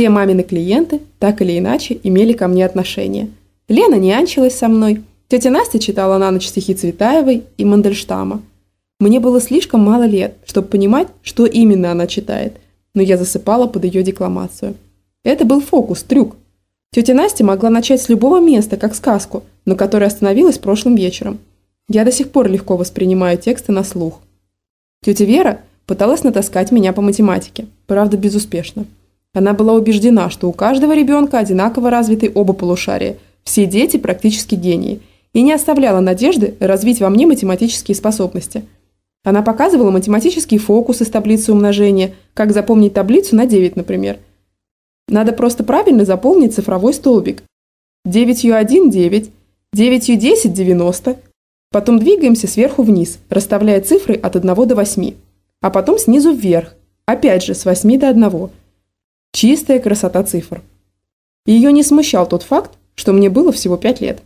Все мамины клиенты так или иначе имели ко мне отношение. Лена нянчилась со мной, тетя Настя читала на ночь стихи Цветаевой и Мандельштама. Мне было слишком мало лет, чтобы понимать, что именно она читает, но я засыпала под ее декламацию. Это был фокус, трюк. Тетя Настя могла начать с любого места, как сказку, но которая остановилась прошлым вечером. Я до сих пор легко воспринимаю тексты на слух. Тетя Вера пыталась натаскать меня по математике, правда безуспешно. Она была убеждена, что у каждого ребенка одинаково развиты оба полушария, все дети практически гении, и не оставляла надежды развить во мне математические способности. Она показывала математические фокусы с таблицей умножения, как запомнить таблицу на 9, например. Надо просто правильно заполнить цифровой столбик. 9Ю1 – 9, 9Ю10 – 90. Потом двигаемся сверху вниз, расставляя цифры от 1 до 8 а потом снизу вверх, опять же с 8 до 1. Чистая красота цифр. Ее не смущал тот факт, что мне было всего 5 лет.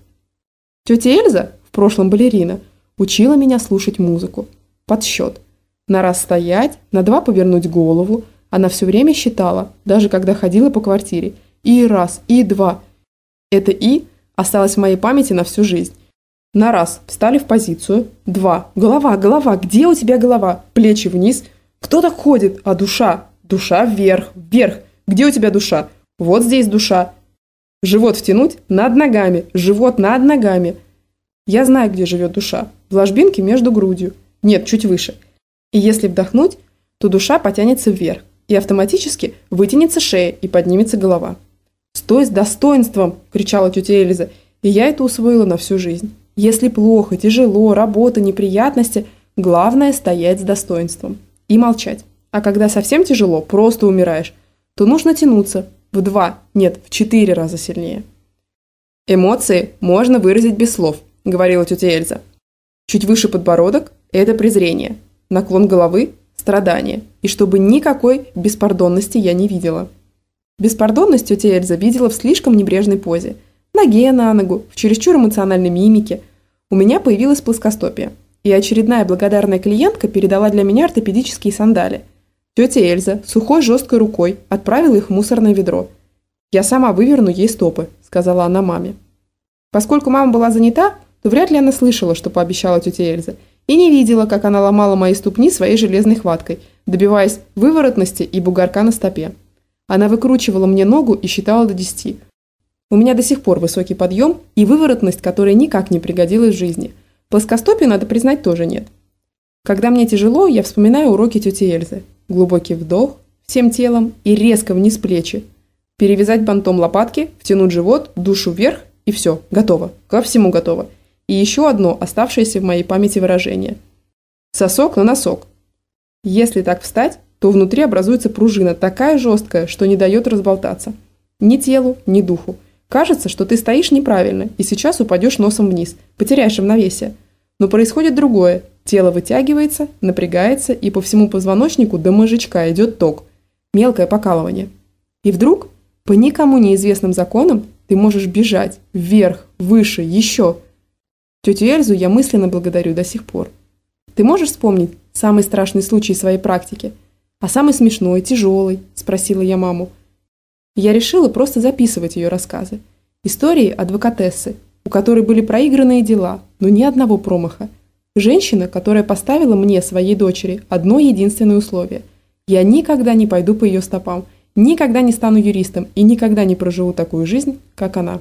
Тетя Эльза, в прошлом балерина, учила меня слушать музыку. Подсчет. На раз стоять, на два повернуть голову. Она все время считала, даже когда ходила по квартире. И раз, и два. Это «и» осталось в моей памяти на всю жизнь. На раз встали в позицию. Два. Голова, голова, где у тебя голова? Плечи вниз. Кто так ходит? А душа? Душа вверх, вверх. Где у тебя душа? Вот здесь душа. Живот втянуть над ногами, живот над ногами. Я знаю, где живет душа. В ложбинке между грудью. Нет, чуть выше. И если вдохнуть, то душа потянется вверх. И автоматически вытянется шея и поднимется голова. «Стой с достоинством!» – кричала тетя Эльза. И я это усвоила на всю жизнь. Если плохо, тяжело, работа, неприятности, главное стоять с достоинством и молчать. А когда совсем тяжело, просто умираешь, то нужно тянуться в два, нет, в четыре раза сильнее. Эмоции можно выразить без слов, говорила тетя Эльза. Чуть выше подбородок – это презрение, наклон головы – страдание, и чтобы никакой беспардонности я не видела. Беспардонность тетя Эльза видела в слишком небрежной позе – ноге на ногу, в чересчур эмоциональной мимике. У меня появилась плоскостопие, и очередная благодарная клиентка передала для меня ортопедические сандали. Тетя Эльза сухой жесткой рукой отправила их в мусорное ведро. «Я сама выверну ей стопы», – сказала она маме. Поскольку мама была занята, то вряд ли она слышала, что пообещала тетя Эльза, и не видела, как она ломала мои ступни своей железной хваткой, добиваясь выворотности и бугорка на стопе. Она выкручивала мне ногу и считала до десяти, у меня до сих пор высокий подъем и выворотность, которая никак не пригодилась в жизни. Плоскостопия, надо признать, тоже нет. Когда мне тяжело, я вспоминаю уроки тети Эльзы. Глубокий вдох всем телом и резко вниз плечи. Перевязать бантом лопатки, втянуть живот, душу вверх и все, готово. Ко всему готово. И еще одно оставшееся в моей памяти выражение. Сосок на носок. Если так встать, то внутри образуется пружина такая жесткая, что не дает разболтаться. Ни телу, ни духу. Кажется, что ты стоишь неправильно, и сейчас упадешь носом вниз, потеряешь равновесие. Но происходит другое. Тело вытягивается, напрягается, и по всему позвоночнику до мозжечка идет ток. Мелкое покалывание. И вдруг, по никому неизвестным законам, ты можешь бежать вверх, выше, еще. Тетю Эльзу я мысленно благодарю до сих пор. Ты можешь вспомнить самый страшный случай своей практики? А самый смешной, тяжелый? Спросила я маму. Я решила просто записывать ее рассказы. Истории адвокатессы, у которой были проигранные дела, но ни одного промаха. Женщина, которая поставила мне, своей дочери, одно единственное условие. Я никогда не пойду по ее стопам, никогда не стану юристом и никогда не проживу такую жизнь, как она.